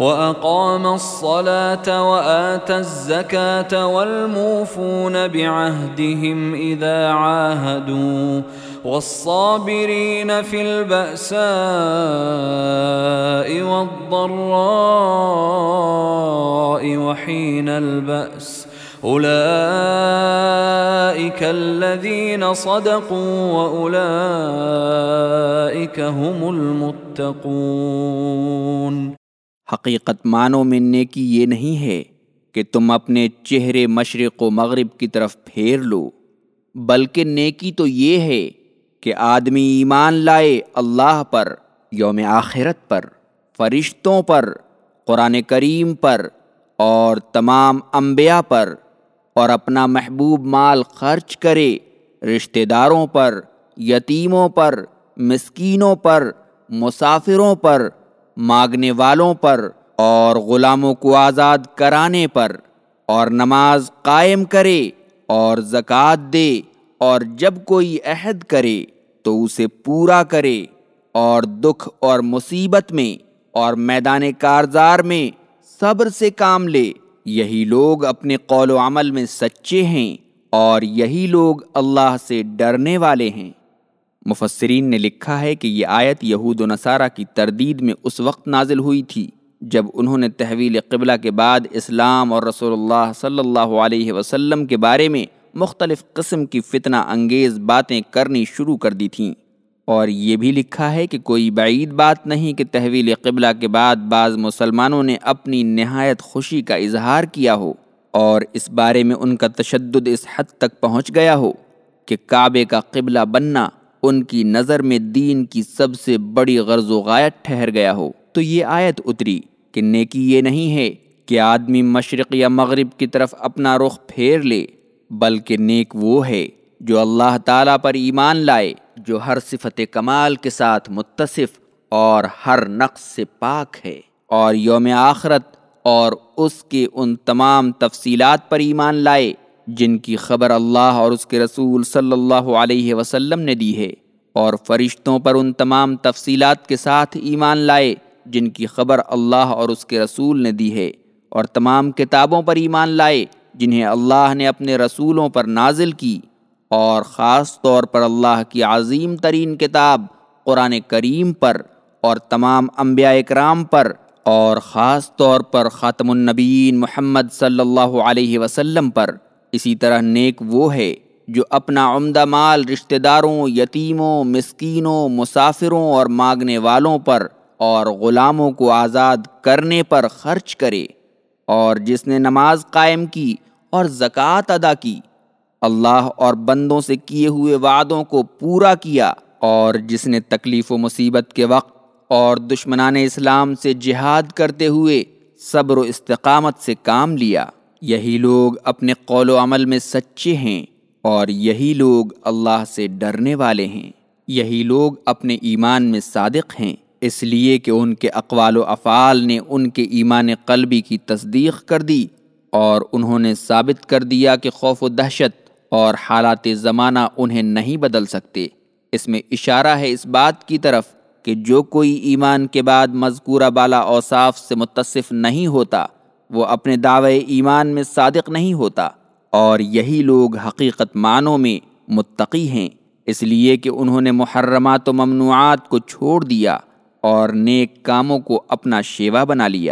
وأقام الصلاة وآتى الزكاة والموفون بعهدهم إذا عاهدوا والصابرين في البأساء والضراء وحين البأس أولئك الذين صدقوا وأولئك هم المتقون حقیقت معنوں میں نیکی یہ نہیں ہے کہ تم اپنے چہرے مشرق و مغرب کی طرف پھیر لو، بلکہ نیکی تو یہ ہے کہ آدمی ایمان لائے اللہ پر، یوم آخرت پر، فرشتوں پر، قرآن کریم پر اور تمام انبیاء پر اور اپنا محبوب مال خرچ کرے رشتہ داروں پر، یتیموں پر، مسکینوں پر، مسافروں پر مانگنے والوں پر اور غلاموں کو آزاد کرانے پر، اور نماز قائم کرے اور زکوٰۃ دے، اور جب کوئی عہد کرے تو اسے پورا کرے، اور دکھ اور مصیبت میں، اور میدان کارزار میں صبر سے کام لے۔ یہی لوگ اپنے قول و عمل میں سچے ہیں، اور یہی لوگ اللہ سے ڈرنے والے ہیں۔ مفسرین نے لکھا ہے کہ یہ آیت یہود و نصارہ کی تردید میں اس وقت نازل ہوئی تھی جب انہوں نے تحویل قبلہ کے بعد اسلام اور رسول اللہ صلی اللہ علیہ وسلم کے بارے میں مختلف قسم کی فتنہ انگیز باتیں کرنی شروع کر دی تھیں۔ اور یہ بھی لکھا ہے کہ کوئی بعید بات نہیں کہ تحویل قبلہ کے بعد بعض مسلمانوں نے اپنی نہایت خوشی کا اظہار کیا ہو اور اس بارے میں ان کا تشدد اس حد تک پہنچ گیا ہو کہ کعبے کا قبلہ بننا ان کی نظر میں دین کی سب سے بڑی غرض و غایت ٹھہر گیا ہو۔ تو یہ آیت اتری کہ نیکی یہ نہیں ہے کہ آدمی مشرق یا مغرب کی طرف اپنا رخ پھیر لے، بلکہ نیک وہ ہے جو اللہ تعالیٰ پر ایمان لائے، جو ہر صفت کمال کے ساتھ متصف اور ہر نقص سے پاک ہے۔ اور یوم آخرت اور اس کے ان تمام تفصیلات پر ایمان لائے جن کی خبر اللہ اور اس کے رسول صلی اللہ علیہ وسلم نے دی ہے، اور فرشتوں پر ان تمام تفصیلات کے ساتھ ایمان لائے جن کی خبر اللہ اور اس کے رسول نے دی ہے، اور تمام کتابوں پر ایمان لائے جنہیں اللہ نے اپنے رسولوں پر نازل کی۔ اور خاص طور پر اللہ کی عظیم ترین کتاب قرآن کریم پر، اور تمام انبیاء اکرام پر، اور خاص طور پر خاتم النبیین محمد صلی اللہ علیہ وسلم پر۔ اسی طرح نیک وہ ہے جو اپنا عمدہ مال رشتہ داروں، یتیموں، مسکینوں، مسافروں اور مانگنے والوں پر اور غلاموں کو آزاد کرنے پر خرچ کرے اور جس نے نماز قائم کی اور زکوٰۃ ادا کی، اللہ اور بندوں سے کیے ہوئے وعدوں کو پورا کیا اور جس نے تکلیف و مصیبت کے وقت اور دشمنان اسلام سے جہاد کرتے ہوئے صبر و استقامت سے کام لیا۔ یہی لوگ اپنے قول و عمل میں سچے ہیں اور یہی لوگ اللہ سے ڈرنے والے ہیں۔ یہی لوگ اپنے ایمان میں صادق ہیں۔ اس لیے کہ ان کے اقوال و افعال نے ان کے ایمان قلبی کی تصدیق کر دی اور انہوں نے ثابت کر دیا کہ خوف و دہشت اور حالات زمانہ انہیں نہیں بدل سکتے۔ اس میں اشارہ ہے اس بات کی طرف کہ جو کوئی ایمان کے بعد مذکورہ بالا اوصاف سے متصف نہیں ہوتا وہ اپنے دعوے ایمان میں صادق نہیں ہوتا اور یہی لوگ حقیقت معنوں میں متقی ہیں، اس لیے کہ انہوں نے محرمات و ممنوعات کو چھوڑ دیا اور نیک کاموں کو اپنا شیوا بنا لیا۔